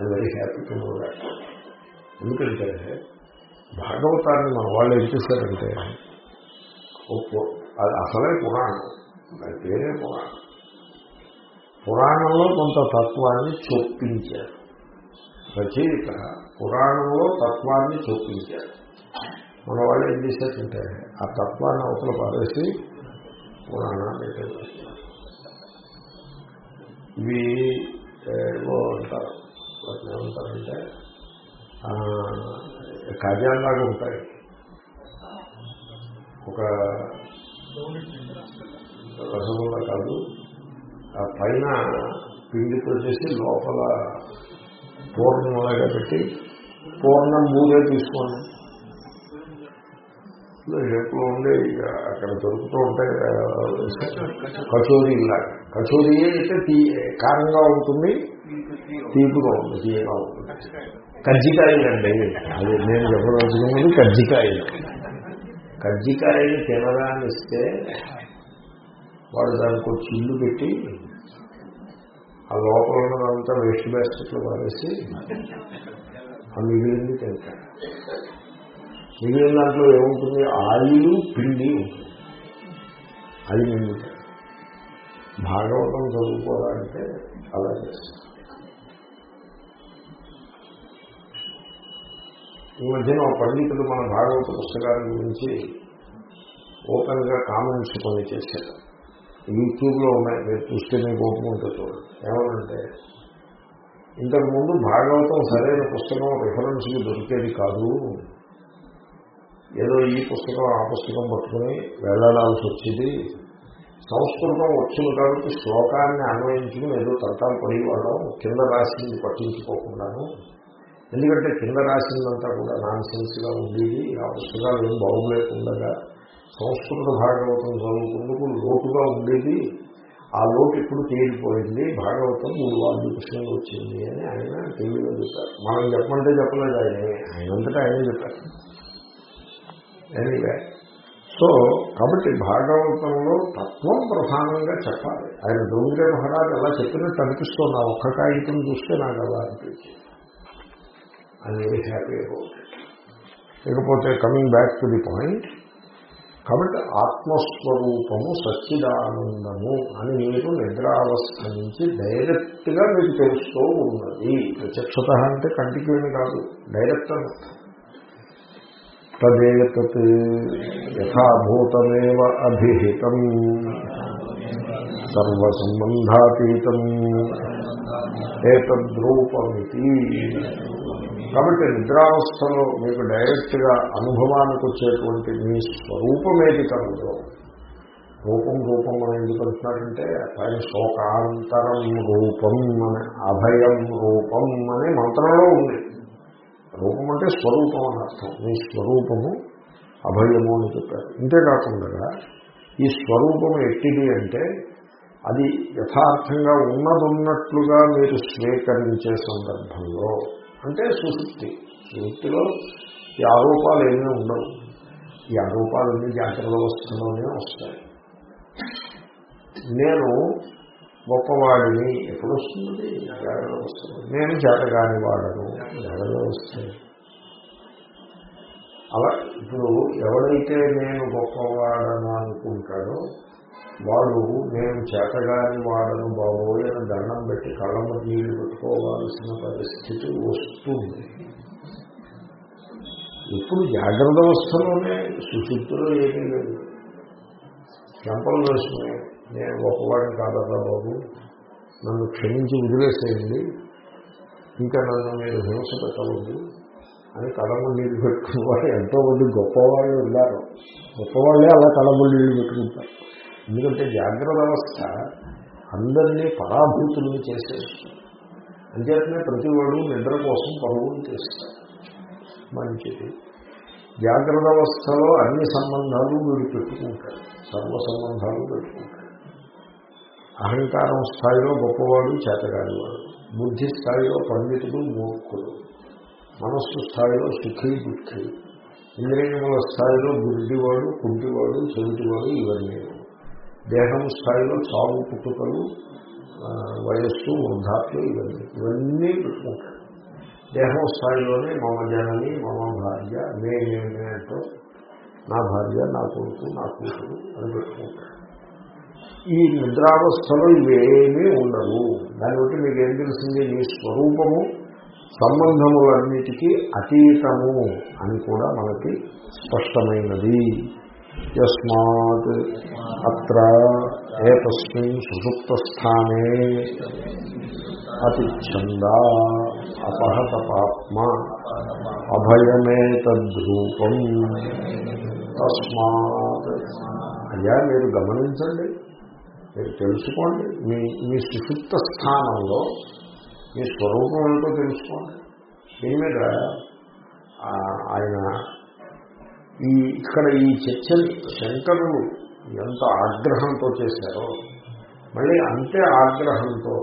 I very happy to know that ఎందుకంటే భాగవతాన్ని మన వాళ్ళు ఏం చేశారంటే అది అసలే పురాణం. దాని పేరే పురాణం. పురాణంలో కొంత తత్వాన్ని చొప్పించారు. రచయిత పురాణంలో తత్వాన్ని చొప్పించారు. మన వాళ్ళు ఏం చేశారంటే ఆ తత్వాన్ని అవతల పారేసి పురాణాన్ని ఇవి ఏవో అంటారు. వాటిని ఏమంటారంటే కాజాల్లాగా ఉంటాయి. ఒక రసగుల్లా కాదు ఆ పైన పిండితో చేసి లోపల పూర్ణంలాగా పెట్టి పూర్ణం మూడే తీసుకోండి. షేప్లో ఉండే అక్కడ దొరుకుతూ ఉంటాయి కచోరీ. లాగా. కచోరీ అయితే తీ కారంగా ఉంటుంది. తీపిగా ఉంటుంది తీయగా ఉంటుంది కజ్జికాయలు అండి అది నేను చెప్పదలుచుకున్నది కజ్జికాయలు. కజ్జికాయలు తినడాన్ని ఇస్తే వాడు దానికి ఒక చిల్లు పెట్టి ఆ లోపల ఉన్నదంతా వేస్ట్ బ్యాస్కెట్లో పారేసి ఆ మిగిలింది తింటాడు. మిగిలిన దాంట్లో ఏముంటుంది? ఆయిల్ పిండి ఉంటుంది. అది మిగులుతాయి భాగవతం చదువుకోవాలంటే అలా చేస్తాం ఈ మధ్యన పండితులు మన భాగవత పుస్తకాల గురించి ఓపెన్గా కామెంట్స్ కొన్ని చేశారు యూట్యూబ్లో ఉన్నాయి. మీరు చూస్తే మీకు ఓపెన్ చూడండి. ఏమనంటే ఇంతకుముందు భాగవతం సరైన పుస్తకం రిఫరెన్స్కి దొరికేది కాదు. ఏదో ఈ పుస్తకం ఆ పుస్తకం పట్టుకుని వెళ్ళాల్సి వచ్చేది. సంస్కృతం వచ్చింది కాబట్టి శ్లోకాన్ని అన్వయించుకుని ఏదో తంతాలు పడేవాళ్ళం. కింద రాసింది పట్టించుకోకుండాను. ఎందుకంటే కింద రాసిందంతా కూడా నాన్ ఉండేది. ఆ పుస్తకాలు ఏం బాగులేకుండా సంస్కృత భాగవతం చదువుకుందుకు లోటుగా ఉండేది. ఆ లోటు ఇప్పుడు తేలిపోయింది. భాగవతం మూడు వాళ్ళు కృష్ణంగా వచ్చింది అని ఆయన టీవీలో చెప్పారు. మనం చెప్పమంటే చెప్పలేదు ఆయన. ఆయనంతటా ఆయన చెప్పారు. ఎనీవే సో కాబట్టి భాగవతంలో తత్వం ప్రధానంగా చెప్పాలి. ఆయన దొంగ మహారాజు అలా చెప్పినట్టు అనిపిస్తుంది. ఆ ఒక్క కాగితం చూస్తే నాకు అలా అనిపించింది. ఐ వెరీ హ్యాపీ అబౌట్ లేకపోతే coming back to the point కాబట్టి ఆత్మస్వరూపము సచ్చిదానందము అని మీరు నిద్రావస్థ నుంచి డైరెక్ట్గా మీకు తెలుస్తూ ఉన్నది. ప్రత్యక్షత అంటే కంటికి ఏమి కాదు డైరెక్ట్ అని. అర్థం. తదేతత్ యథాభూతమేవ అభిహితం. సర్వసంబంధాతీతం. ఏతద్రూపమితి. కాబట్టి నిద్రావస్థలో మీకు డైరెక్ట్గా అనుభవానికి వచ్చేటువంటి మీ స్వరూపం ఏది కలదో రూపం రూపం అని ఎందుకు అంటున్నారంటే పైన శోకాంతరం రూపం అని అభయం రూపం అనే మంత్రంలో ఉంది. రూపం అంటే స్వరూపం అని అర్థం. మీ స్వరూపము అభయము అని చెప్పారు. ఇంతేకాకుండా ఈ స్వరూపం ఎట్టిది అంటే అది యథార్థంగా ఉన్నదున్నట్లుగా మీరు స్వీకరించే సందర్భంలో అంటే సుశుక్తి సుశుక్తిలో ఈ ఆరోపాలు ఏమీ ఉండవు. ఈ ఆరోపాలన్నీ జాగ్రత్త వ్యవస్థలోనే వస్తాయి. నేను గొప్పవాడిని ఎప్పుడు వస్తుంది? జాగ్రత్త వ్యవస్థలో నేను చేతగాని వాడను. జాగ్రత్త వ్యవస్థ అలా ఇప్పుడు ఎవడైతే నేను గొప్పవాడను అనుకుంటాడో వాడు నేను చేతగాని వాడను బాబోయ్ దండం పెట్టి కళ్ళ నీళ్ళు పెట్టుకోవాల్సిన పరిస్థితి వస్తుంది. ఇప్పుడు జాగ్రత్త అవస్థలోనే సుశుద్ధులు ఏమీ లేదు. చెంపలు వేసుకుని నేను గొప్పవాడిని కాదరా బాబు నన్ను క్షమించి వదిలేసేయండి ఇంకా నన్ను మీరు హింస పెట్టవద్దు అని కడమ నీళ్ళు పెట్టుకున్న వాళ్ళు ఎంతోమంది గొప్పవాళ్ళు ఉన్నారు. గొప్పవాళ్ళే అలా కడమ నీళ్ళు పెట్టుకుంటారు. ఎందుకంటే జాగ్రత్త అవస్థ అందరినీ పరాభూతుల్ని చేసేస్తుంది. అంచేతనే ప్రతి వాడు నిద్ర కోసం పరుగులు చేస్తారు మంచిది. జాగ్రత్త అవస్థలో అన్ని సంబంధాలు వీడు పెట్టుకుంటాడు. సర్వ సంబంధాలు పెట్టుకుంటాడు. అహంకారం స్థాయిలో గొప్పవాడు చేతగాడివాడు బుద్ధి స్థాయిలో పండితుడు మూర్ఖుడు. మనస్సు స్థాయిలో సుఖీ దుఃఖి. ఇంద్రియముల స్థాయిలో గుడ్డివాడు కుంటివాడు చెవిటివాడు ఇవన్నీ. దేహం స్థాయిలో చావు పుట్టుకలు వయస్సు వృద్ధాప్యం ఇవన్నీ. ఇవన్నీ పెట్టుకుంటాడు దేహం స్థాయిలోనే మమ జనని మమ భార్య నేనేంటో నా భార్య నా కొడుకు నా కూతురు అని పెట్టుకుంటాడు ఈ నిద్రావస్థలో ఇవేమీ ఉండవు. దాన్ని బట్టి మీకు ఏం తెలిసింది? మీ స్వరూపము సంబంధములన్నిటికీ అతీతము అని కూడా మనకి స్పష్టమైనది. యస్మాత్ అత్ర ఏతస్మిన్ సుషుప్తస్థానే అతిఛంద అపహత పాత్మ అభయమేతద్రూపం తస్మాత్ అయ్యా మీరు గమనించండి మీరు తెలుసుకోండి మీ మీ సుషుప్త స్థానంలో మీ స్వరూపం ఏంటో తెలుసుకోండి. దీని మీద ఆయన ఈ ఇక్కడ ఈ చర్చని శంకరులు ఎంత ఆగ్రహంతో చేశారో మళ్ళీ అంతే ఆగ్రహంతో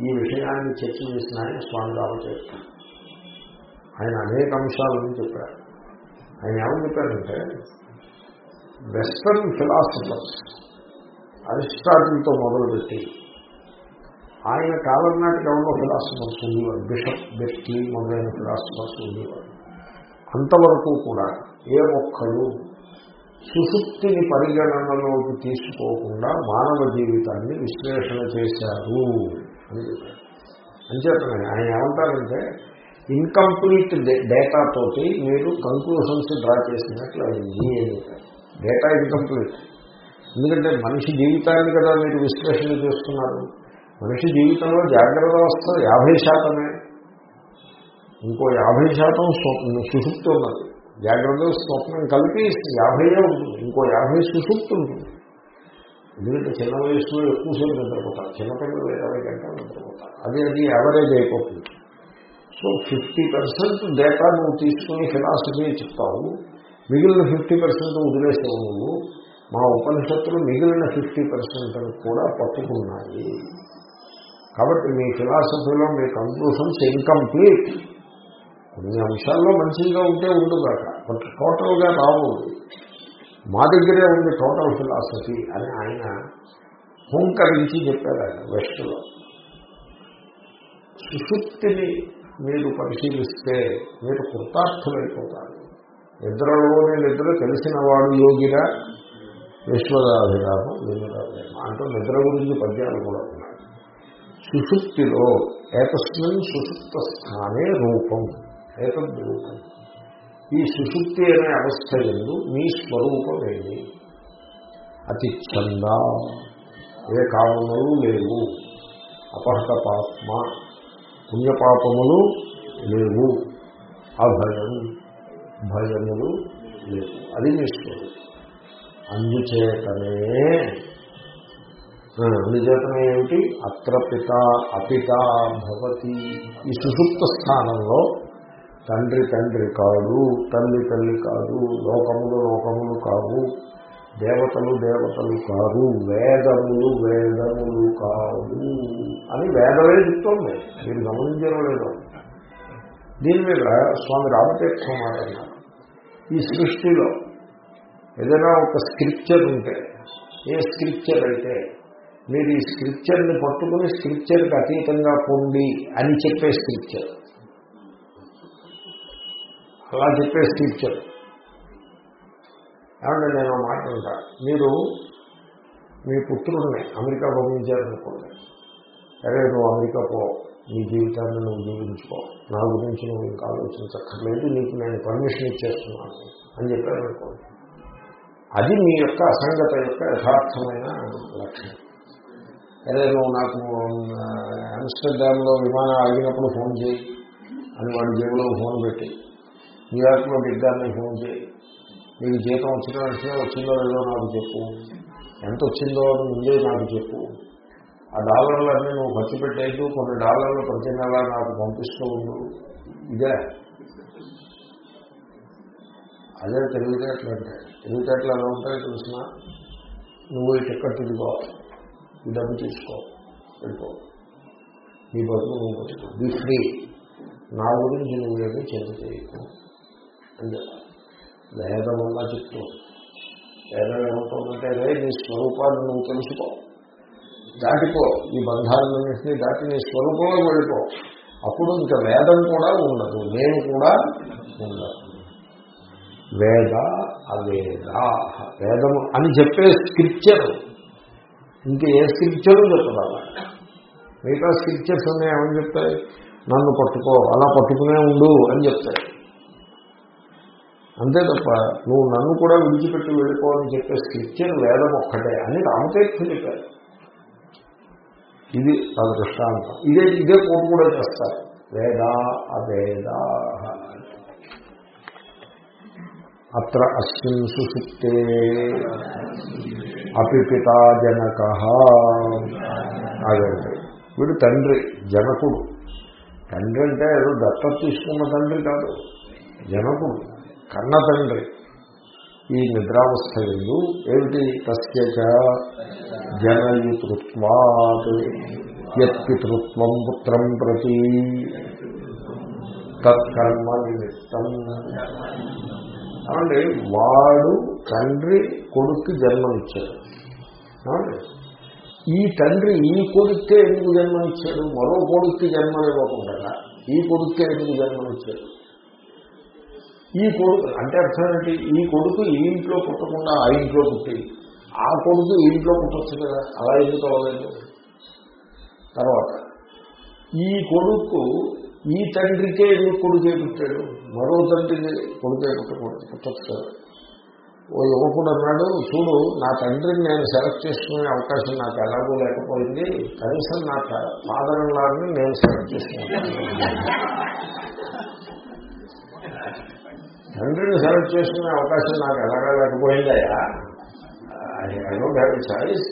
ఈ విషయాన్ని చర్చ చేసిన ఆయన స్వామి రామచరిత్ర ఆయన అనేక అంశాలను చెప్పారు. ఆయన ఏమని చెప్పారంటే వెస్టర్న్ ఫిలాసఫర్స్ అరిస్టాటిల్తో మొదలుపెట్టి ఆయన కాలం నాటికి ఎవరో ఫిలాసఫర్స్ ఉండేవారు. బిషప్ బెట్టి మొదలైన ఫిలాసఫర్స్ ఉండేవారు. అంతవరకు కూడా ఏ ఒక్కడు సుశుక్తిని పరిగణనలోకి తీసుకోకుండా మానవ జీవితాన్ని విశ్లేషణ చేశారు అని చెప్పారు. అంచేతనే ఆయన ఏమంటారంటే ఇన్కంప్లీట్ డేటా తోటి మీరు కంక్లూషన్స్ డ్రా చేసినట్లు అయింది అని డేటా ఇన్కంప్లీట్ ఎందుకంటే మనిషి జీవితాన్ని కదా మీరు విశ్లేషణ చేస్తున్నారు. మనిషి జీవితంలో జాగ్రత్త అవస్థ యాభై శాతమే. ఇంకో యాభై శాతం స్వప్న సుషుప్తి ఉన్నది. జాగ్రత్త స్వప్నం కలిపి యాభైయే ఉంటుంది. ఇంకో యాభై సుషుప్తి ఉంటుంది. ఎందుకంటే చిన్న వయసులో ఎక్కువసేపు నిద్రపోతారు. చిన్నపిల్లలు ఇరవై గంటలు నిద్రపోతారు. అది అది యావరేజ్ అయిపోతుంది. సో ఫిఫ్టీ పర్సెంట్ డేటా నువ్వు తీసుకుని ఫిలాసఫీ చెప్తావు. మిగిలిన ఫిఫ్టీ పర్సెంట్ వదిలేసావు నువ్వు. మా ఉపనిషత్తులు మిగిలిన ఫిఫ్టీ పర్సెంట్ కూడా పట్టుకున్నాయి. కాబట్టి మీ ఫిలాసఫీలో మీ కంక్లూషన్స్ ఇన్కంప్లీట్ కొన్ని అంశాల్లో మంచిగా ఉంటే ఉండుగాక బట్ టోటల్గా రావు. మా దగ్గరే ఉంది టోటల్ ఫిలాసఫీ అని ఆయన హుంకరించి చెప్పారు ఆయన వెస్ట్లో. సుశుక్తిని మీరు పరిశీలిస్తే మీరు కృతార్థులైపోతారు. నిద్రలోనే నిద్ర తెలిసిన వాడు యోగిగా విశ్వదాభిరామం వినురాభిరామ అంటూ నిద్ర గురించి పద్యాలు కూడా ఉన్నాయి. సుశుక్తిలో ఏతస్మిన్ సుశుక్త స్థానే రూపం. ఏతద్రూపం ఈ సుశుక్తి అనే అవస్థ ఎందు మీ స్వరూపం ఏది అతి చంద ఏ కామములు లేవు. అపహత పాత్మ పుణ్యపాపములు లేవు. అభయం భయములు లేవు. అది మీ స్వరూపం. అందుచేతనే అందుచేతనే ఏమిటి? అత్ర పిత అపిత భవతి. ఈ సుషుప్త స్థానంలో తండ్రి తండ్రి కాదు తల్లి తల్లి కాదు లోకములు లోకములు కావు దేవతలు దేవతలు కాదు వేదములు వేదములు కావు అని వేదమే చెప్తోంది. మీరు గమనించడం లేదు. దీని మీద స్వామి రామతీర్థం మాట్లాడినారు ఈ సృష్టిలో ఏదైనా ఒక స్క్రిప్చర్ ఉంటే ఏ స్క్రిప్చర్ అయితే మీరు ఈ స్క్రిప్చర్ని పట్టుకుని స్క్రిప్చర్కి అతీతంగా పొంది అని చెప్పే స్క్రిప్చర్. అలా చెప్పే టీచర్ ఏమంటే నేను మాట ఉంటా మీరు మీ పుత్రుడిని అమెరికా పంపించారనుకోండి. అరే నువ్వు అమెరికా పో. నీ జీవితాన్ని నువ్వు జీవించుకో. నా గురించి నువ్వు ఇంకా ఆలోచించక్కర్లేదు. నీకు నేను పర్మిషన్ ఇచ్చేస్తున్నాను అని చెప్పారనుకోండి. అది మీ యొక్క అసంగత యొక్క యథార్థమైన లక్ష్యం అదే నువ్వు నాకు ఆమ్స్టర్డామ్లో విమానం ఆగినప్పుడు ఫోన్ చేయి అని వాడి జేబులో ఫోన్ పెట్టి న్యూయార్క్లో దిగ్గాన్ని ఫోన్ చేయి. నీకు జీతం వచ్చిన వెంటనే వచ్చిందో లేదో నాకు చెప్పు. ఎంత వచ్చిందో అని ముందే నాకు చెప్పు. ఆ డాలర్లు అన్నీ నువ్వు ఖర్చు పెట్టేది కొన్ని డాలర్లు ప్రతి నెల నాకు పంపిస్తూ ఉండు. ఇదే. అదే తెలివితేటలు అంటే తెలివితేటలు ఎలా ఉంటాయో తెలిసిన? నువ్వు ఈ టిక్కెట్ ఇదిగో. ఈ డబ్బు తీసుకో. వెళ్ళిపో నీ బతుకు నువ్వు బతుకు. Be free. నా గురించి నువ్వేమీ చింత చేయకు అంతే వేదం అలా చెప్తూ వేదం ఏమంటుందంటే రే నీ స్వరూపాన్ని నువ్వు తెలుసుకో. దాటిపో. ఈ బంధాలన్నింటినీ దాటి నీ స్వరూపంలో వెళ్ళిపో. అప్పుడు ఇంకా వేదం కూడా ఉండదు. నేను కూడా ఉండదు వేద అవేద. వేదము అని చెప్పే స్క్రిప్చర్. ఇంకా ఏ స్క్రిప్చరు చెప్పరాలా మిగతా స్క్రిప్చర్స్ ఉన్నాయి ఏమని చెప్తాయి? నన్ను పట్టుకో అలా పట్టుకునే ఉండు అని చెప్తాయి. అంతే తప్ప నువ్వు నన్ను కూడా విడిచిపెట్టి వెళ్ళిపోవని చెప్పే స్క్రిప్చర్ వేదం ఒక్కటే అని రామతీర్థం చెప్పారు. ఇది తన దృష్టాంతం. ఇదే ఇదే కోర్టు కూడా చేస్తారు. వేద అవేద. అత్ర అస్మిన్ సుషుప్తే. అపిపితా జనక. అదండి వీడు తండ్రి జనకుడు. తండ్రి అంటే ఏదో దత్తత తీసుకున్న తండ్రి కాదు. జనకుడు. కన్న తండ్రి ఈ నిద్రావస్థ ఎందు ఏమిటి తస్యచ? జనయితృత్వాత్ యత్పితృత్వం పుత్రం ప్రతి. తత్కర్మ నిమిత్తం. అంటే వాడు తండ్రి కొడుక్కి జన్మనిచ్చాడు. ఈ తండ్రి ఈ కొడుక్కే ఎందుకు జన్మనిచ్చాడు? మరో కొడుక్కి జన్మనివ్వకుండా. ఈ కొడుక్కే ఎందుకు జన్మనిచ్చాడు? ఈ కొడుకు అంటే అర్థం ఏంటి? ఈ కొడుకు ఈ ఇంట్లో పుట్టకుండా ఆ ఇంట్లో పుట్టి ఆ కొడుకు ఈ ఇంట్లో పుట్టచ్చు కదా? అలా ఎందుకు అవ్వలేదు? తర్వాత ఈ కొడుకు ఈ తండ్రికే ఎందుకు కొడుకే పుట్టాడు? మరో తండ్రికి కొడుకే పుట్టకూడదు పుట్టచ్చు కదా? ఓ యువకుడు అన్నాడు చూడు నా తండ్రిని నేను సెలెక్ట్ చేసుకునే అవకాశం నాకు ఎలాగో లేకపోయింది. కనీసం నా ఫాదర్ లాగా నేను సెలెక్ట్ చేసుకున్నాను. తండ్రిని సెలెక్ట్ చేసుకునే అవకాశం నాకు ఎలాగా లేకపోయిందయ్యా? I don't have choice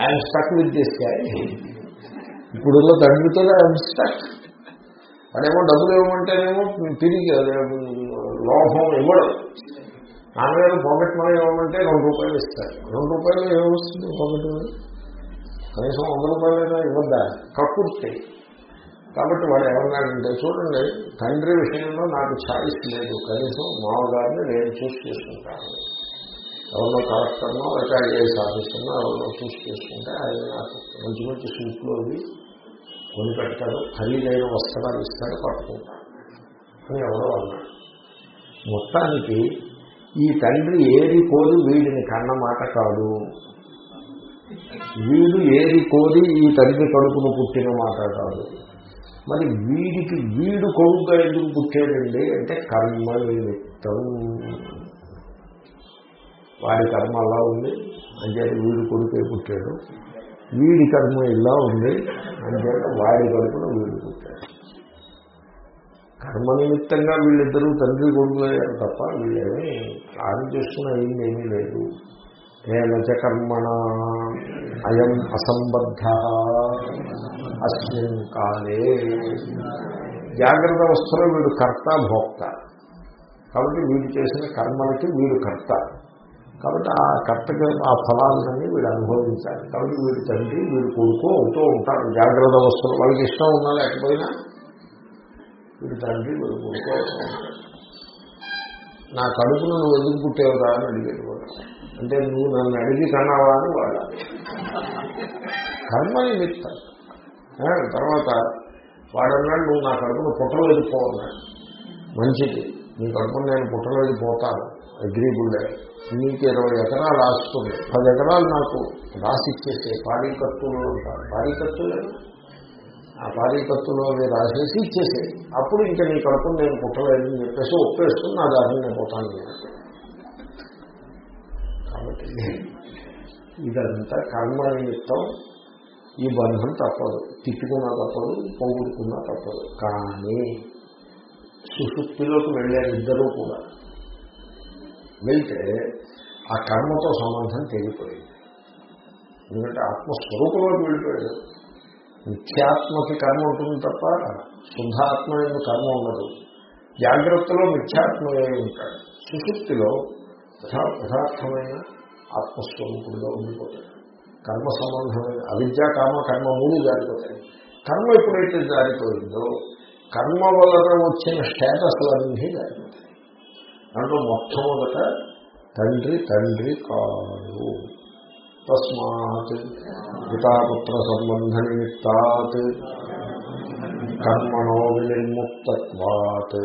I'm stuck with this guy ఇప్పుడున్న తండ్రితో ఐఎమ్ స్టక్ అదేమో డబ్బులు ఇవ్వమంటేనేమో తిరిగి అదే లోహం ఇవ్వడం. నాన్నగారు పాకెట్ మనీ ఇవ్వమంటే రెండు రూపాయలు ఇస్తారు. రెండు రూపాయలు ఏమొస్తుంది పాకెట్ మనీ కనీసం వంద రూపాయలైనా ఇవ్వద్దా? కక్కుర్తి. కాబట్టి వాడు ఏమన్నాడంటే చూడండి తండ్రి విషయంలో నాకు ఛాయిస్ లేదు. కనీసం మామగారిని నేను చూస్ చేసుకుంటాను. ఎవరినో కలెక్టర్నో లేక ఏ ఆఫీసర్నో ఎవరినో చూస్ చేసుకుంటే ఆయన నాకు మంచి మంచి సూట్లు అవి కొని పెడతాడు. ఖరీదైన వస్త్రాలు ఇస్తాడు పట్టుకుంటాడు. అని ఎవరో అన్నాడు మొత్తానికి ఈ తండ్రి ఏది కోరి వీడిని కన్న మాట కాదు. వీడు ఏది కోరి ఈ తండ్రి కడుపును పుట్టిన మాట కాదు. మరి వీడికి వీడు కొడుకుగా ఎందుకు పుట్టాడండి? అంటే కర్మ నిమిత్తం. వాడి కర్మ అలా ఉంది. అంటే వీడు కొడుకే పుట్టాడు. వీడి కర్మ ఇలా ఉంది. అంటే వాడి కడుపున వీడు పుట్టాడు. కర్మ నిమిత్తంగా వీళ్ళిద్దరూ తండ్రి కొడుకులయ్యారు తప్ప వీళ్ళేమీ ఆది చేస్తున్న అయింది ఏమీ లేదు. ఏనచ కర్మణ. అయం అసంబద్ధ. అస్మిన్ కాలే. జాగ్రత్త అవస్థలో వీడు కర్త భోక్త. కాబట్టి వీడు చేసిన కర్మలకి వీడు కర్త. కాబట్టి ఆ కర్తకి ఆ ఫలాలన్నీ వీడు అనుభవించాలి. కాబట్టి వీడు తండ్రి వీడు కొడుకు అవుతూ ఉంటారు. జాగ్రత్త అవస్థలు వాళ్ళకి ఇష్టం ఉన్నా లేకపోయినా వీడు తండ్రి వీడు కొడుకు అవుతూ నా కడుపును నువ్వు ఎందుకు పుట్టేవురా అని అంటే నువ్వు నన్ను అడిగి కన్నావా అని వాడు కర్మ నిమిత్తం తర్వాత వాడన్నాడు నువ్వు నా కడుపును పుట్టలేదు పోన్నాడు మంచిది. నీ కడుపును నేను పుట్టలేదు పోతాను. అగ్రీబుల్డే నీకు ఇరవై ఎకరాలు ఆస్తుంది. పది ఎకరాలు నాకు రాసి ఇచ్చేసే పాడి కత్తులు ఉంటారు పాడి కత్తులు ఆ పాడి కత్తులు అవి రాసేసి ఇచ్చేసే అప్పుడు ఇంకా నీ కడుపును నేను పుట్టలేదని చెప్పేసి ఒప్పేసుకుని నా దారిని నేను పోతాను. కాబట్టి ఇదంతా కర్మ నిమిత్తం ఈ బంధం తప్పదు తిట్టుకున్నా తప్పదు పోగొట్టుకున్నా తప్పదు కానీ సుశుక్తిలోకి వెళ్ళారు ఇద్దరూ కూడా వెళ్తే ఆ కర్మతో సంబంధం తెగిపోయింది ఎందుకంటే ఆత్మస్వరూపంలోకి వెళ్ళిపోయాడు మిథ్యాత్మకి కర్మ ఉంటుంది తప్ప శుద్ధాత్మ యొక్క కర్మ ఉండదు జాగ్రత్తలో మిథ్యాత్మయే ఉంటాడు సుశుక్తిలో యథా యథార్థమైన ఆత్మస్వరూపుడుగా ఉండిపోతాడు. కర్మ సంబంధమైన అవిద్య కామ కర్మ మూడు జారిపోతాయి. కర్మ ఎప్పుడైతే జారిపోయిందో కర్మ వలన వచ్చిన స్టేటస్లన్నీ జారిపోతాయి. దాంట్లో మొట్టమొదట తండ్రి తండ్రి కాదు. తస్మాత్ పితాపుత్ర సంబంధ నిమిత్తాత్. కర్మణో వినిర్ముక్తత్వాత్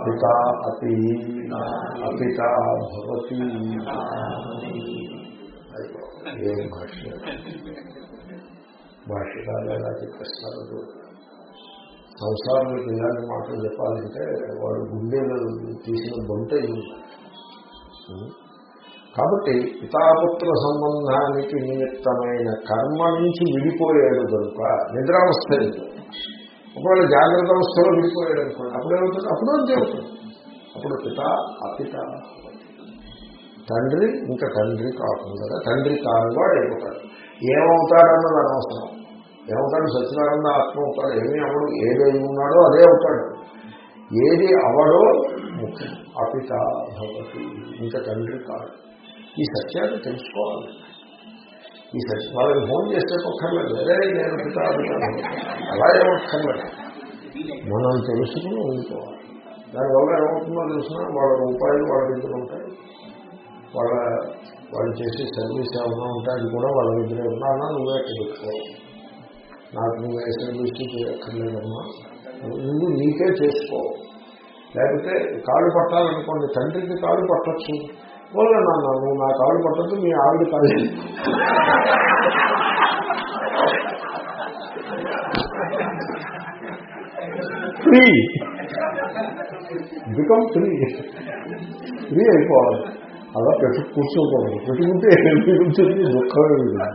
పిత అతి అపిత భవతి ఏం భాష్యం భాష్యకాలు ఎలా చెప్పేస్తారు సంసారంలో ఇలాంటి మాటలు చెప్పాలంటే వాడు గుండెలు తీసిన బొంత కాబట్టి పితాపుత్ర సంబంధానికి నిమిత్తమైన కర్మ నుంచి విడిపోయాడు కనుక నిద్రావస్థ లేదు ఒకవేళ జాగ్రత్త అవస్థలో విడిపోయాడు అనుకోండి అప్పుడేమవుతుంది అప్పుడు అంతే అప్పుడు పిత అపిత తండ్రి ఇంకా తండ్రి కాకుండా తండ్రి కానివాడు అయిపోతాడు. ఏమవుతాడన్నది అనవసరం. ఏమవుతాడు? సత్యనారాయణ ఆత్మ అవుతాడు. ఏమీ అవడు ఏదై ఉన్నాడో అదే అవుతాడు. ఏది అవడో ముఖ్యం. అపిత భవతి ఇంకా తండ్రి కాదు. ఈ సత్యాన్ని తెలుసుకోవాలి. ఈ సత్యం వాళ్ళని ఫోన్ చేస్తే ఒక్కర్లేదు అదే నేను పిత అపిత అలా ఏమక్కర్లేదు మనం తెలుసుకుని ఉండిపోవాలి. దానివల్ల ఏమవుతుందో తెలిసిన వాళ్ళ రూపాయలు వాళ్ళ దగ్గర ఉంటాయి. వాళ్ళ వాళ్ళు చేసే సర్వీస్ ఏమైనా ఉంటాయి అది కూడా వాళ్ళ దగ్గర ఉన్నానా నువ్వే అక్కడ పెట్టుకో. నాకు నువ్వే సర్వీస్ చేయక్కర్లేదమ్మా. నువ్వు నీకే చేసుకో. లేకపోతే కాళ్ళు పట్టాలనుకోండి తండ్రికి కాళ్ళు పట్టచ్చు. పోలే నాన్న నువ్వు నా కాళ్ళు పట్టద్దు మీ ఆవిడ కాదు ఫ్రీ బికమ్ ఫ్రీ ఫ్రీ అయిపోవాలి అలా పెట్టు కూర్చోకూడదు పెట్టుకుంటే ఉంటుంది దుఃఖమే ఉంటుంది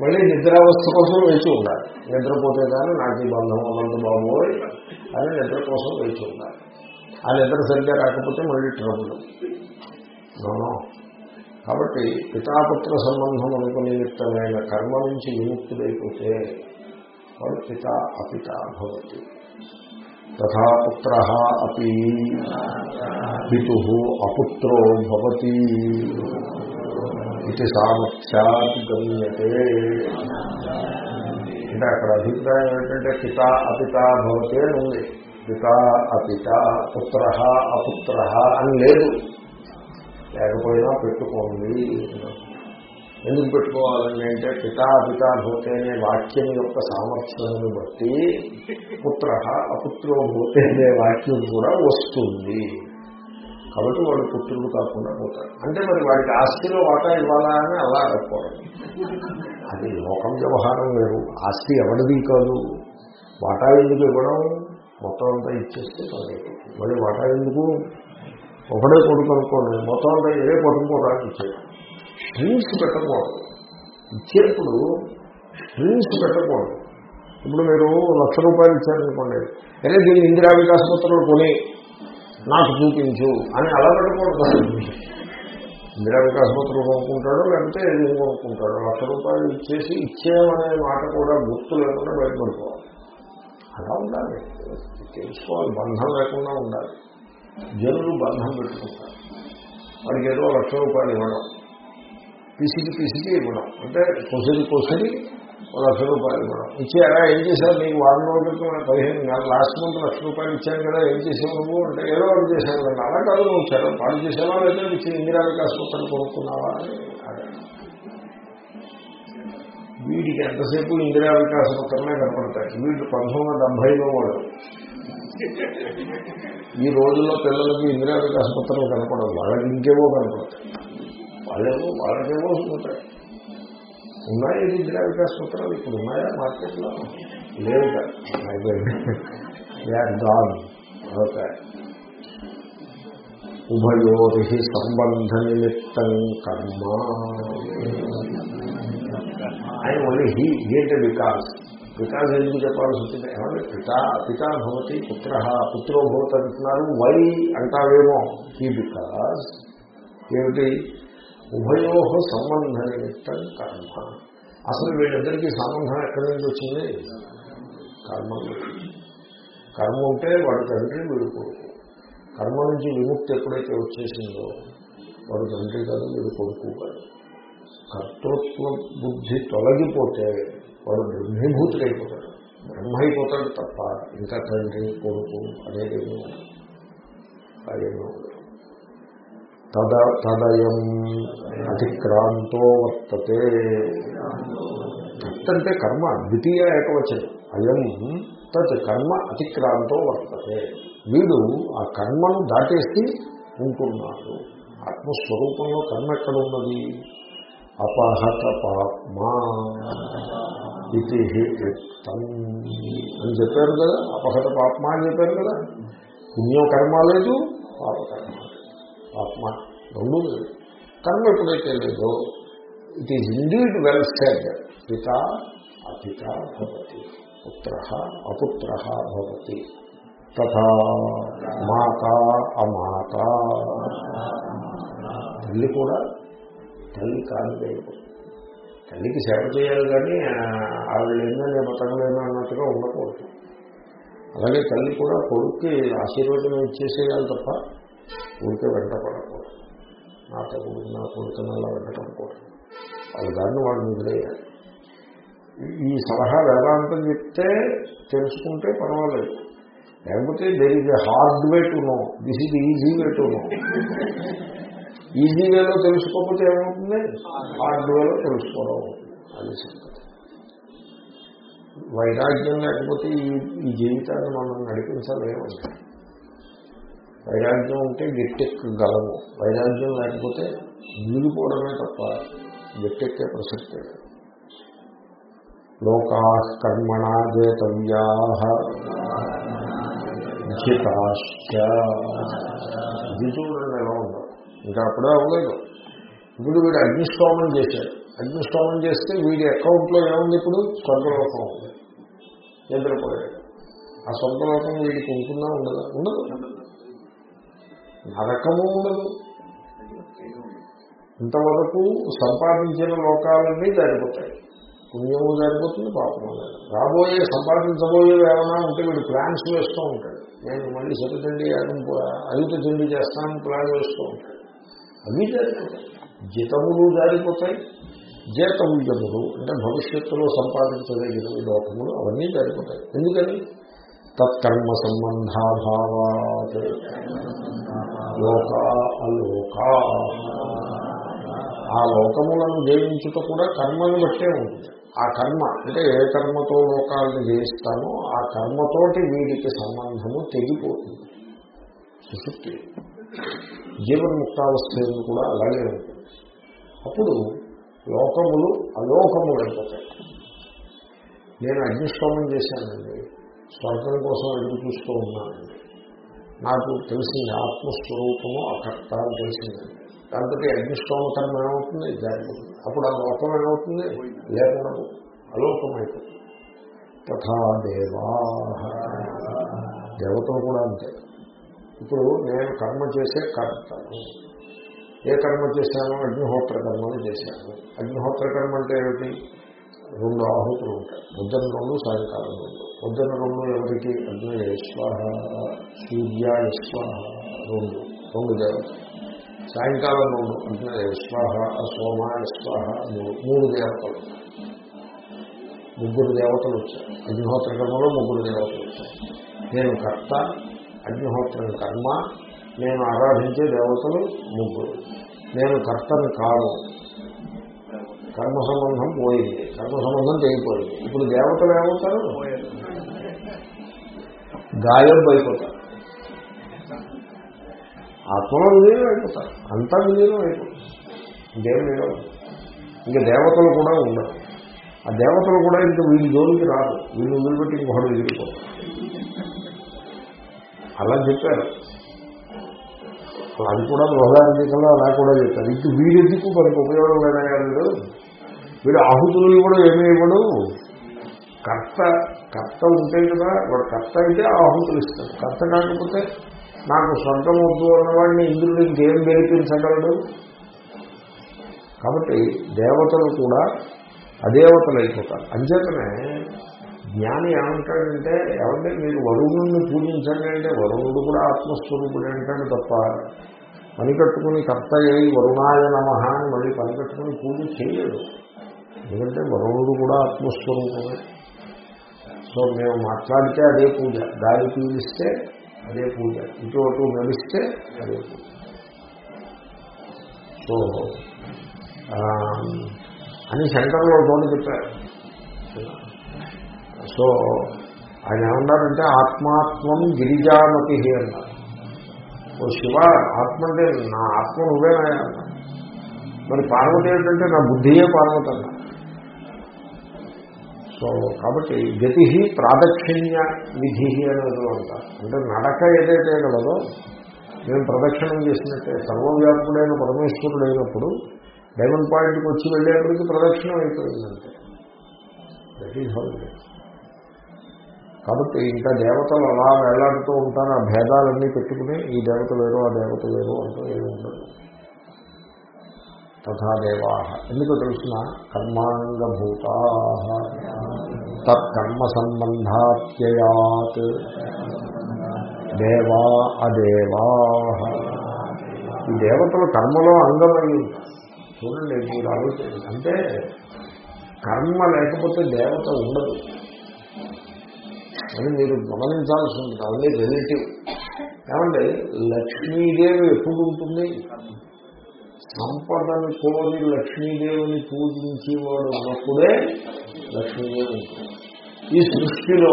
మళ్ళీ నిద్రావస్థ కోసం వేచి ఉండాలి నిద్రపోతే కానీ నాకు ఈ బంధం అన్నంత బాబోయ్ అని నిద్ర కోసం వేచి ఉండాలి ఆ నిద్ర సరిగ్గా రాకపోతే మళ్ళీ ట్రబుల్ నో కాబట్టి పితాపుత్ర సంబంధం అనుకు నిమిత్తమైన కర్మ నుంచి విముక్తుడైపోతే వాడు పిత అపిత భవతి. తథా పుత్ర అపి పితు అపుత్రో భవతి. ఇది సామర్థ్యాత్ గమ్యతే అంటే అక్కడ అభిప్రాయం ఏంటంటే పిత అపిత భవతి అని ఉంది. పిత అపిత పుత్ర అపుత్ర అని లేదు. లేకపోయినా పెట్టుకోండి. ఎందుకు పెట్టుకోవాలని అంటే పితా పితా అనే వాక్యం యొక్క సామర్థ్యాన్ని బట్టి పుత్ర అపుత్రో భూతే అనే వాక్యం కూడా వస్తుంది. కాబట్టి వాడు పుత్రుడు కాకుండా పోతాడు అంటే మరి వాడికి ఆస్తిలో వాటా ఇవ్వాలా అని అలా అడగకూడదు అది లోకం వ్యవహారం వేరు. ఆస్తి ఎవరిది కాదు. వాటా ఎందుకు ఇవ్వడం? మొత్తం అంతా ఇచ్చేస్తే మళ్ళీ వాటా ఎందుకు? ఒకడే కొడుకు అనుకోండి మొత్తం అంతా ఏ పట్టుకోవడానికి ఇచ్చేయడం స్ట్రింగ్స్ పెట్టకూడదు. ఇచ్చేప్పుడు స్ట్రింగ్స్ పెట్టకూడదు. ఇప్పుడు మీరు లక్ష రూపాయలు ఇచ్చారనుకోండి అరే దీన్ని ఇందిరా వికాస్ పత్రాలు కొని నాకు చూపించు అని అలా పెట్టకూడదు ఇందిరా వికాస్ పత్రాలు కొనుక్కుంటాడో లేకపోతే ఏది కొనుక్కుంటాడో లక్ష రూపాయలు ఇచ్చేసి ఇచ్చేయమనే మాట కూడా గుర్తు లేకుండా బయటపడిపోవాలి. అలా ఉండాలి. తెలుసుకోవాలి. బంధం లేకుండా ఉండాలి. జనులు బంధం పెట్టుకుంటారు. వాడికి ఏదో లక్ష రూపాయలు ఇవ్వడం పిసికి పిసికి ఇవ్వడం అంటే కొసరి కొసరి ఒక లక్ష రూపాయలు ఇవ్వడం. ఇచ్చారా ఏం చేశారు నీకు వారం రోజులకు పదిహేను లాస్ట్ మంత్ లక్ష రూపాయలు ఇచ్చాను కదా ఏం చేసావు నువ్వు? అంటే ఏదో ఒకటి చేశాను కదా. అలా కాదు నువ్వు చదవ పాడు చేసావా లేదా ఇచ్చి ఇందిరా వికాస్ పత్రం కొనుక్కున్నావా అని వీడికి ఎంతసేపు ఇందిరా వికాస పత్రమే కనపడతాయి. వీడు పంతొమ్మిది వందల డెబ్బైలో వాడు. ఈ రోజుల్లో పిల్లలకి ఇందిరా వికాస పత్రం కనపడదు వాళ్ళకి ఇంకేవో కనపడతాయి. వాళ్ళేమో వాళ్ళకేమో ఉంటాయి ఉన్నాయి ఇది ఇందిరా వికాస పత్రాలు? ఇప్పుడు ఉన్నాయా? మార్కెట్లో? లేవు గాన్ ఓకే ఉభయోరి సంబంధ నిమిత్తం కర్మ. ఆయన ఓన్లీ హీ ఏంటి వికాస్ వికాస్ ఎందుకు చెప్పాల్సి వచ్చింది? ఏమంటే పితా పితా భవతి పుత్ర పుత్రో భవతి అంటున్నారు. వై అంటావేమో? హీ బికాస్ ఏమిటి? ఉభయో సంబంధ నిమిత్తం కర్మ. అసలు వీళ్ళిద్దరికీ సంబంధం ఎక్కడి నుంచి వచ్చింది? కర్మ కర్మ ఉంటే వాడి తండ్రి వీడు కొడుకు. కర్మ నుంచి విముక్తి ఎప్పుడైతే వచ్చేసిందో వాడు తండ్రి కాదు వీడు కొడుకు కాదు. కర్తృత్వ బుద్ధి తొలగిపోతే వాడు బ్రహ్మీభూతుడైపోతాడు బ్రహ్మ అయిపోతాడు తప్ప ఇంకా తండ్రి కొడుకు అనేది అదేమీ తద తదయం అతిక్రాంతో వర్తతే. అంటే కర్మ ద్వితీయ ఏకవచనం. అయం తత్ కర్మ అతిక్రాంతో వర్తతే. వీడు ఆ కర్మను దాటేసి ఉంటున్నాడు. ఆత్మస్వరూపంలో కర్మ ఎక్కడ ఉన్నది అపహత పాప్మా ఇది అని చెప్పారు కదా అపహత పాప్మా అని చెప్పారు కదా. పుణ్యం కర్మ లేదు పాపకర్మ లేదు. పాప్మ రెండు లేదు. కర్మ ఎప్పుడైతే లేదో it is indeed well said పిత అపిత భవతి పుత్ర అపుత్ర భవతి. తథా మాత అమాత. తల్లి కూడా తల్లి కాదు తల్లికి సేవ చేయాలి కానీ ఆవిడ ఏందని నేను బతకలేను అన్నట్టుగా ఉండకూడదు. అలాగే తల్లి కూడా కొడుక్కి ఆశీర్వచనం ఇచ్చేసేయాలి తప్ప ఊరికే వెంటపడకూడదు. నా తగుడు నా కొడుకుని అలా వెంటపడకూడదు. వాళ్ళ దాన్ని వాళ్ళు వదిలేయాలి. ఈ సలహా వేదాంతం చెప్తే తెలుసుకుంటే పర్వాలేదు. లేకపోతే there is a hard way to know this is easy way to know easy వేలో తెలుసుకోకపోతే ఏమవుతుంది? హార్డ్ వేలో తెలుసుకోవడం అది సంగతి. వైరాగ్యం లేకపోతే ఈ ఈ జీవితాన్ని మనం నడిపించలేమండి. వైరాగ్యం ఉంటే గట్టెక్కగలము వైరాగ్యం లేకపోతే మిగిలిపోవడమే తప్ప గట్టెక్కే ప్రసక్తే లేదు. లోకా కర్మణ జేతవ్యా జితాశ్చ. ఇది చూడండి ఎలా ఉండదు ఇంకా అప్పుడే అవ్వలేదు. ఇప్పుడు వీడు అగ్నిష్టోమం చేశాడు. అగ్నిష్టోమం చేస్తే వీడి అకౌంట్లో ఏముంది ఇప్పుడు? స్వర్గలోకం ఉంది. నిద్రపోయాడు. ఆ స్వర్గలోకం వీడికి ఉంటుందా? ఉండదా? ఉండదు. నరకము ఉండదు. ఇంతవరకు సంపాదించిన లోకాలన్నీ జారిపోతాయి. పుణ్యము జారిపోతుంది పాపము రాబోయే సంపాదించబోయేవి ఏమైనా ఉంటే వీడు ప్లాన్స్ వేస్తూ ఉంటాడు. నేను మళ్ళీ శతచండి అయుత చండి చేస్తానని ప్లాన్ వేస్తూ ఉంటాడు. అవి జారిపోతాయి జితములు జారిపోతాయి. జీతములు అంటే భవిష్యత్తులో సంపాదించదగిన లోకములు అవన్నీ జారిపోతాయి. ఎందుకని? తత్కర్మ సంబంధాభావా లోక అలోక. ఆ లోకములను జయించుట కూడా కర్మను బట్టే ఉంటుంది. ఆ కర్మ అంటే ఏ కర్మతో లోకాలను జయిస్తామో ఆ కర్మతోటి వీడికి సంబంధము తెగిపోతుంది. సుశుక్తి జీవన్ముక్తావస్థ కూడా అలాగే ఉంటుంది అప్పుడు లోకములు అలోకములు అయిపోతాయి. నేను అగ్నిష్టోమం చేశానండి. స్వర్గం కోసం ఎదురు చూస్తూ ఉన్నానండి. నాకు తెలిసింది ఆత్మస్వరూపము అకర్త అని తెలిసిందండి. దాంతో అగ్నిష్టోమ కర్మ ఏమవుతుంది? జారిపోతుంది. అప్పుడు ఆ లోకం ఏమవుతుంది? లేకుండా అలోకమైపోతుంది. తథా దేవా దేవతలు కూడా అంతే. ఇప్పుడు నేను కర్మ చేసే కర్తను ఏ కర్మ చేశాను అగ్నిహోత్ర కర్మను చేశాను. అగ్నిహోత్ర కర్మ అంటే ఏమిటి? రెండు ఆహుతులు ఉంటాయి. పొద్దున రెండు సాయంకాలం రెండు. పొద్దున రెండు ఎవరికి అగ్ని స్వాహ సూర్య స్వాహ రెండు. రెండు దేవతలు. సాయంకాలం రెండు అగ్ని స్వాహ సోమ స్వాహ మూడు. మూడు దేవతలు. ముగ్గురు దేవతలు వచ్చారు. అగ్నిహోత్ర కర్మలో ముగ్గురు దేవతలు వచ్చారు. నేను కర్త అగ్నిహోత్రం కర్మ నేను ఆరాధించే దేవతలు ముగ్గురు. నేను కర్తను కాను. కర్మ సంబంధం పోయింది. కర్మ సంబంధం తెగిపోయింది. ఇప్పుడు దేవతలు ఏమవుతారు గాయం అయిపోతారు. ఆత్మలో విలీనం అయిపోతారు. అంతా విలీనం అయిపోతుంది ఇంకేం లేదు. ఇంకా దేవతలు కూడా ఉండరు. ఆ దేవతలు కూడా ఇంకా వీడి జోలికి రాదు వీళ్ళు వదిలిపెట్టి ఇంకొకటి వదిలిపోతారు అలా చెప్పారు. అది కూడా బృహదారంలో అలా కూడా చెప్పారు. ఇటు వీడెందుకు మనకు ఉపయోగం లేదయ్యాడు వీడు ఆహుతులు కూడా ఏమీ ఇవ్వడు. కర్త కర్త ఉంటే కదా వాడు కర్త అయితే ఆహుతులు ఇస్తాడు. కర్త కాకపోతే నాకు సొంతం వద్దు అన్నవాడిని ఇంద్రుడు ఇంకేం గెలిపించగలడు కాబట్టి దేవతలు కూడా అదేవతలు అయిపోతారు అంచేతనే జ్ఞాని ఏమంటాడంటే ఎవరిని మీరు వరుణుణ్ణి పూజించండి అంటే వరుణుడు కూడా ఆత్మస్వరూపుడు అంటాడు తప్ప పని కట్టుకుని కర్త అయి వరుణాయ నమ అని మళ్ళీ పని కట్టుకుని పూజ చేయలేదు ఎందుకంటే వరుణుడు కూడా ఆత్మస్వరూపమే. సో మేము మాట్లాడితే అదే పూజ. గాలి పీలిస్తే అదే పూజ. ఇటు అటు నడిస్తే అదే పూజ. సో అని శంకర్లో తోడు చెప్పారు. సో ఆయన ఏమన్నారంటే ఆత్మాత్మం గిరిజామతి అన్నారు. ఓ శివ ఆత్మ అంటే నా ఆత్మ నువ్వేనా మరి పార్వతి ఏంటంటే నా బుద్ధియే పార్వతి అన్నారు. సో కాబట్టి గతి ప్రాదక్షిణ్య విధి అనేది అంటారు అంటే నడక ఏదైతే కలదో నేను ప్రదక్షిణం చేసినట్టే. సర్వవ్యాపుడైన పరమేశ్వరుడు అయినప్పుడు డైమండ్ పాయింట్కి వచ్చి వెళ్ళేప్పటికి ప్రదక్షిణం అయిపోయిందంటే. దట్ ఈజ్ హౌ కాబట్టి ఇంకా దేవతలు అలా వేలాడుతూ ఉంటారు ఆ భేదాలన్నీ పెట్టుకుని ఈ దేవత వేరు ఆ దేవత వేరు అంటూ ఏమి ఉండదు. తథాదేవాహ ఎందుకు ఎందుకో తెలుసిన? కర్మాంగభూతా తత్కర్మ సంబంధాత్యయాత్ దేవా అదేవా ఈ దేవతలు కర్మలో అంగమై చూడండి మీరు ఆలోచించండి. అంటే కర్మ లేకపోతే దేవత ఉండదు. అని మీరు గమనించాల్సి ఉంటుంది. అవన్నీ రిలేటివ్ ఏమంటే లక్ష్మీదేవి ఎప్పుడు ఉంటుంది? సంపదను కోరి లక్ష్మీదేవిని పూజించేవాడు ఉన్నప్పుడే లక్ష్మీదేవి ఉంటుంది. ఈ సృష్టిలో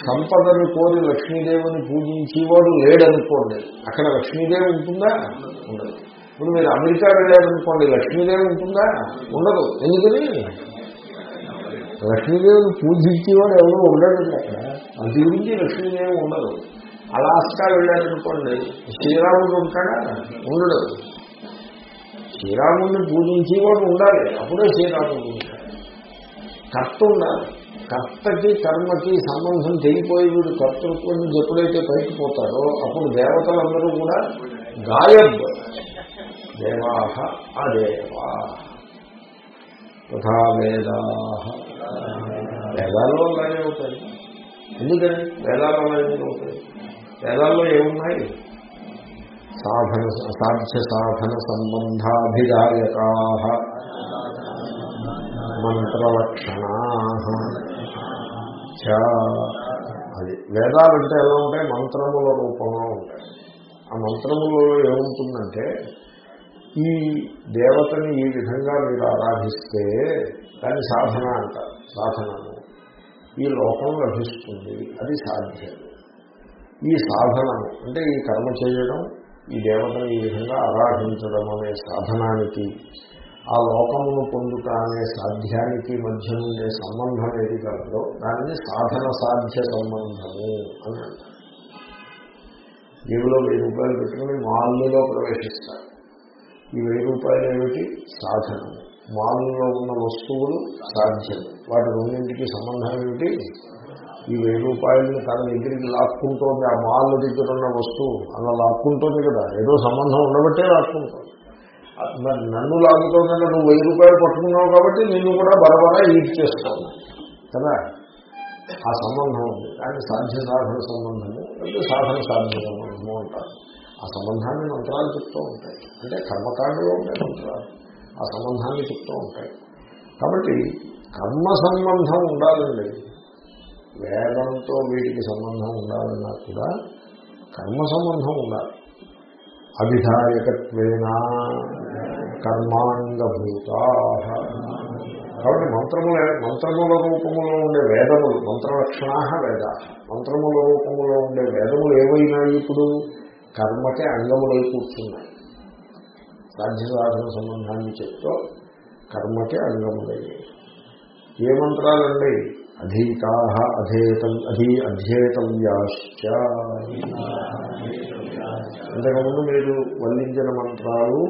సంపదను కోరి లక్ష్మీదేవిని పూజించేవాడు లేడనుకోండి అక్కడ లక్ష్మీదేవి ఉంటుందా? ఉండదు. ఇప్పుడు మీరు అమెరికా వెళ్ళారనుకోండి లక్ష్మీదేవి ఉంటుందా? ఉండదు. ఎందుకని? లక్ష్మీదేవిని పూజించేవాడు ఎవరు ఉండడండి అక్కడ అది గురించి లక్ష్మీదేవి ఉండదు. అలాస్కా వెళ్ళారనుకోండి శ్రీరాముడు ఉంటాడా? ఉండడు. శ్రీరాముడిని పూజించేవాడు ఉండాలి అప్పుడే శ్రీరాముడు ఉంటాడు. కర్త ఉండాలి. కర్తకి కర్మకి సంబంధం తెగిపోయి వీడు కర్తృత్వం నుంచి ఎప్పుడైతే పైకి పోతారో అప్పుడు దేవతలందరూ కూడా గాయబ్. దేవాహ అదేవా. తథా వేదా. వేదాల్లో అలాగే అవుతాయి ఎందుకని? వేదాలు అలాగే అవుతాయి వేదాల్లో ఏమున్నాయి? సాధన సాధ్య సాధన సంబంధాభిదాయకా మంత్రలక్షణా. అది వేదాలంటే ఎలా ఉంటాయి? మంత్రముల రూపంలో ఉంటాయి. ఆ మంత్రములలో ఏముంటుందంటే ఈ దేవతని ఈ విధంగా మీరు ఆరాధిస్తే దాని సాధన అంటారు సాధనము. ఈ లోకం లభిస్తుంది అది సాధ్యం. ఈ సాధనము అంటే ఈ కర్మ చేయడం ఈ దేవతను ఈ విధంగా ఆరాధించడం అనే సాధనానికి ఆ లోకమును పొందుట అనే సాధ్యానికి మధ్య ఉండే సంబంధం ఏది కలదో దానిని సాధన సాధ్య సంబంధము అని అంటారు. దీనిలో వెయ్యి రూపాయలు పెట్టుకుని మాల్లో ప్రవేశిస్తారు. ఈ వెయ్యి రూపాయలు ఏమిటి? సాధనము మాల్లో ఉన్న వస్తువులు సాధ్యం. వాటి రెండింటికి సంబంధం ఏమిటి? ఈ వెయ్యి రూపాయలని తన దగ్గరికి లాక్కుంటోంది. ఆ మాల్ దగ్గర ఉన్న వస్తువు అలా లాక్కుంటోంది కదా. ఏదో సంబంధం ఉండబట్టే లాక్కుంటుంది. మరి నన్ను లాగుతోందంటే నువ్వు వెయ్యి రూపాయలు పట్టుకున్నావు కాబట్టి నిన్ను కూడా బరబరా ఈడ్ చేస్తాను. కదా? ఆ సంబంధం ఉంది. కానీ సాధ్య సాధన సంబంధము అంటే సాధన సాధ్య సంబంధము అంటారు. ఆ సంబంధాన్ని మంత్రాలు చెప్తూ ఉంటాయి. అంటే కర్మకాండలో ఉంటాయి మంత్రాలు ఆ సంబంధాన్ని చెప్తూ ఉంటాయి. కాబట్టి కర్మ సంబంధం ఉండాలండి. వేదంతో వీటికి సంబంధం ఉండాలన్నా కూడా కర్మ సంబంధం ఉండాలి. అభిధాయకత్వేన కర్మాంగభూత. కాబట్టి మంత్రముల మంత్రముల రూపములో ఉండే వేదములు మంత్రలక్షణా వేద మంత్రముల రూపములో ఉండే వేదములు ఏవైనా ఇప్పుడు? కర్మకే అంగములై కూర్చున్నాయి. సాధ్య సాధన సంబంధాన్ని చెప్తూ కర్మకే అంగములయ్యాయి ఏ మంత్రాలండి? అధీతా అధేతం అధీ అధ్యేతవ్యాశ్చ అంతకుముందు మీరు వల్లించిన మంత్రాలు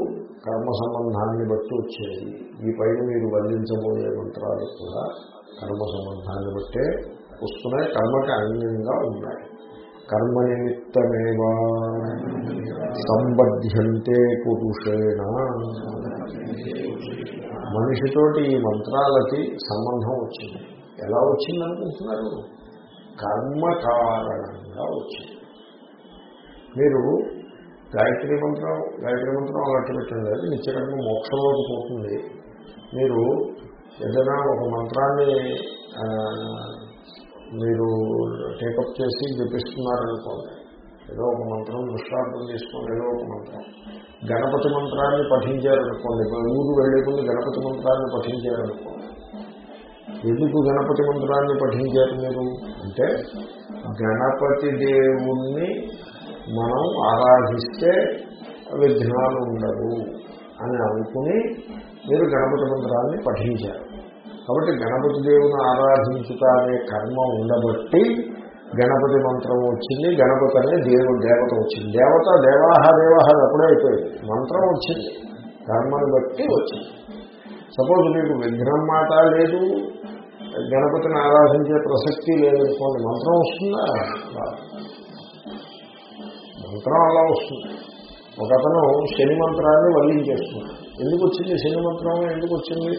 కర్మ సంబంధాన్ని బట్టి వచ్చేది ఈ పైన మీరు వల్లించబోయే మంత్రాలు కూడా కర్మ సంబంధాన్ని బట్టే వస్తున్నాయి కర్మకి అన్యంగా ఉన్నాయి. కర్మ నిమిత్తమేవా సంబధ్యంతే పురుషేణ. మనిషితోటి ఈ మంత్రాలకి సంబంధం వచ్చింది. ఎలా వచ్చింది అనుకుంటున్నారు? కర్మ కారణంగా వచ్చింది. మీరు గాయత్రి మంత్రం గాయత్రి మంత్రం అలాంటి పెట్టండి. అది నిత్యకర్మ మోక్షంలోకి పోతుంది. మీరు ఏదైనా ఒక మంత్రాన్ని మీరు టేకప్ చేసి జపిస్తున్నారనుకోండి ఏదో ఒక మంత్రం దృష్టార్థం తీసుకోండి ఏదో ఒక మంత్రం. గణపతి మంత్రాన్ని పఠించారనుకోండి ఊరు వెళ్ళకుండా గణపతి మంత్రాన్ని పఠించారనుకోండి. ఎందుకు గణపతి మంత్రాన్ని పఠించారు మీరు? అంటే గణపతి దేవుణ్ణి మనం ఆరాధిస్తే విఘ్నాలు ఉండవు అని అనుకుని మీరు గణపతి మంత్రాన్ని పఠించారు. కాబట్టి గణపతి దేవుని ఆరాధించుట అనే కర్మ ఉండబట్టి గణపతి మంత్రం వచ్చింది గణపతి అనే దేవుడు దేవత వచ్చింది. దేవత దేవాహ దేవాహ అది అప్పుడే అయిపోయింది. మంత్రం వచ్చింది కర్మను బట్టి వచ్చింది. సపోజ్ మీకు విఘ్నం మాట లేదు గణపతిని ఆరాధించే ప్రసక్తి లేదనుకోండి మంత్రం వస్తుందా? మంత్రం అలా వస్తుంది. ఒక అతను శని మంత్రాన్ని వల్లించేస్తున్నాడు. ఎందుకు వచ్చింది శని మంత్రం? ఎందుకు వచ్చింది?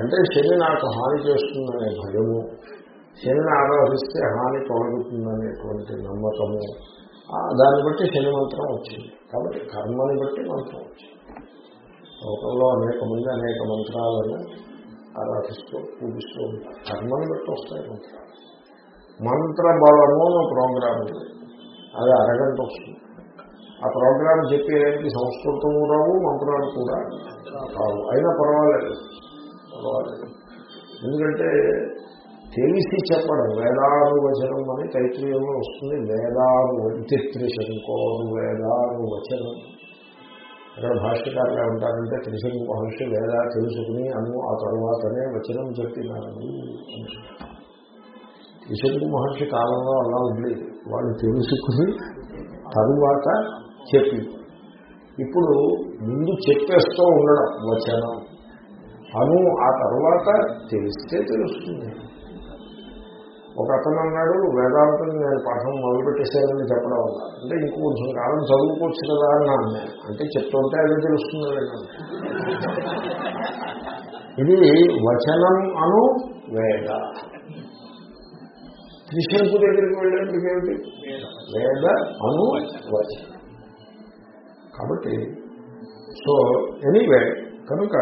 అంటే శని నాకు హాని చేస్తుందనే భయము శనిని ఆరాధిస్తే హాని తొలగుతుందనేటువంటి నమ్మకము దాన్ని బట్టి శని మంత్రం వచ్చింది. కాబట్టి కర్మని బట్టి మంత్రం వచ్చింది. లోకంలో అనేక మంది అనేక మంత్రాలను ఆరాధిస్తూ పూజిస్తూ ఉంటారు. కర్మని బట్టి వస్తాయి మంత్రాలు. మంత్ర ప్రోగ్రామ్ ప్రోగ్రాం ఉంది అది అరగంట వస్తుంది. ఆ ప్రోగ్రాం చెప్పేదానికి సంస్కృతం రావు మంత్రాలు కూడా రావు. అయినా పర్వాలేదు. పర్వాలేదు ఎందుకంటే తెలిసి చెప్పడం వేదానువచనం అని తైత్రీయంలో వస్తుంది. వేదాను వంతిత్రి శంకోను వేదాను వచనం. భాష్యకారులు ఉంటారంటే త్రిశంకు మహర్షి వేద తెలుసుకుని అను ఆ తరువాతనే వచనం చెప్పినాను త్రిశంకు మహర్షి కాలంలో అలా ఉండేది. వాళ్ళు తెలుసుకుని తరువాత చెప్పి. ఇప్పుడు ముందు చెప్పేస్తూ ఉండడం వచనం. అను ఆ తర్వాత తెలిస్తే తెలుస్తుంది. ఒక అతను అన్నాడు వేదాంతం నేను పాఠం మొదలుపెట్టేసానని చెప్పడం వల్ల. అంటే ఇంకో కొంచెం కాలం చదువుకోవచ్చు కదా అన్నాను నేను అంటే చెప్తుంటే అదే తెలుస్తుంది ఇది వచనం అను వేద. త్రిశంకు దగ్గరికి వెళ్ళేందుకు ఏమిటి? వేద అను వచనం. కాబట్టి సో ఎనీవే కనుక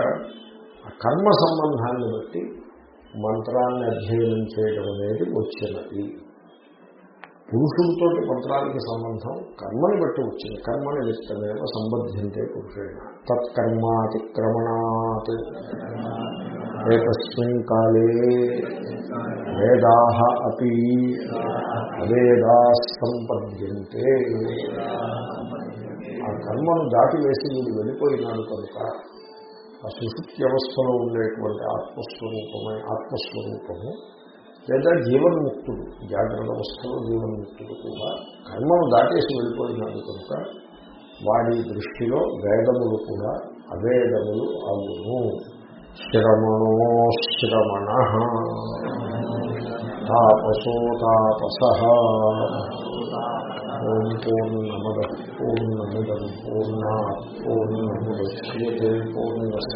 కర్మ సంబంధాన్ని బట్టి మంత్రాన్ని అధ్యయనం చేయడం అనేది వచ్చినది. పురుషులతో మంత్రానికి సంబంధం కర్మని బట్టి వచ్చింది. కర్మని విత్తమేవ సంబద్ధింతే పురుషేణ. తత్కర్మాతిక్రమణాత్ ఏకస్మిన్ కాలే వేదా అపి అవేదా సంపద్యంతే ఆ కర్మను దాటి వేసి మీరు వెళ్ళిపోయినాడు కనుక ఆ సుశుద్ధి వ్యవస్థలో ఉండేటువంటి ఆత్మస్వరూపమే ఆత్మస్వరూపము. లేదా జీవన్ముక్తుడు జాగ్రత్త అవస్థలో జీవన్ముక్తుడు కూడా కర్మను దాటేసి వెళ్ళిపోయినాడు కనుక వాడి దృష్టిలో వేదములు కూడా అవేదములు అవును. శ్రమణో శ్రమణ. తాపసో తాపస. ఓం పూర్ణమద పూర్ణమిదం పూర్ణా పూర్ణముద్యే పూర్ణస్